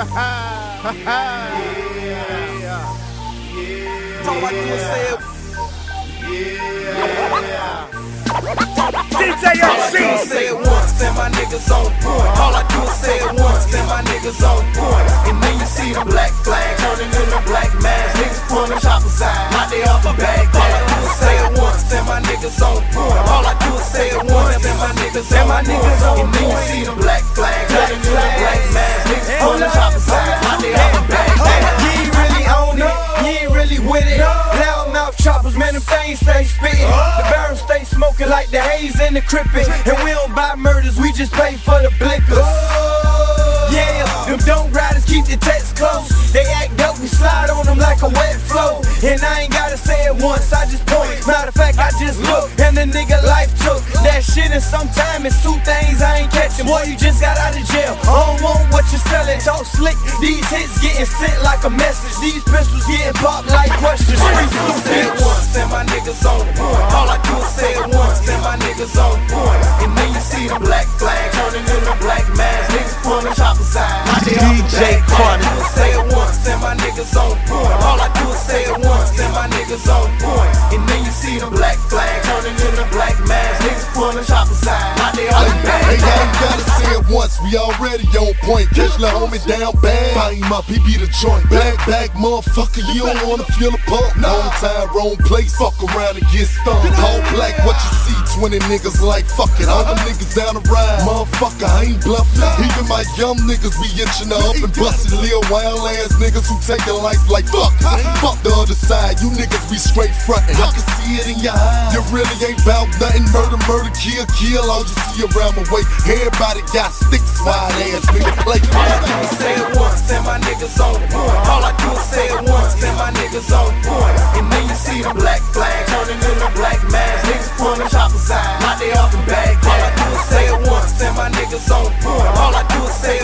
DJ say it once, then my niggas on point. All I do is say it once, my niggas on point. And then you see the black flag turning into black mask. Off. All I do is say it once, then my niggas on point. All I do is say it once, then my niggas on point. Choppers, man, them things stay spitting. The barrels stay smoking like the haze in the crippin'. And we don't buy murders, we just pay for the blickers. Yeah, them don't riders keep the text close. They act up, we slide on them like a wet flow. And I ain't gotta say it once, I just point. Matter of fact, I just look, and the nigga And sometime it's two things I ain't catching. Boy, you just got out of jail. I don't want what you're selling. Talk slick, these hits getting sent like a message. These pistols getting popped like questions. Streets do loose, say it once, then my niggas on point. All I do is say it once, then my niggas on point. And then you see the black flag turning into black mask. Niggas pulling choppers out. Not they off the DJ back. Niggas on point. And then you see the black flag turning into black mask. Niggas pulling choppers out. We already on point. Catch the homie down bad. Fire him up, he be the joint. Back, back, motherfucker, you don't wanna feel a pump. Wrong time, wrong place. Fuck around and get stung. All black, what you see? 20 niggas like fuck it. All the niggas down the ride. Motherfucker, I ain't bluffing. Even my young niggas be itching up and busting little wild ass niggas who take a life like fuck. Fuck the other side, you niggas be straight frontin'. I can see it in your eyes. You really ain't bout nothing. Murder, murder, kill, kill. All you see around my way. Everybody got sticks, wide ass nigga play. All I do is say it once, then my niggas on point. All I do is say it once, then my niggas on point. And then you see the black flag turning into black mask. Niggas pulling the choppers out, not they off the bag. All I do is say it once, then my niggas on point. All I do is say it.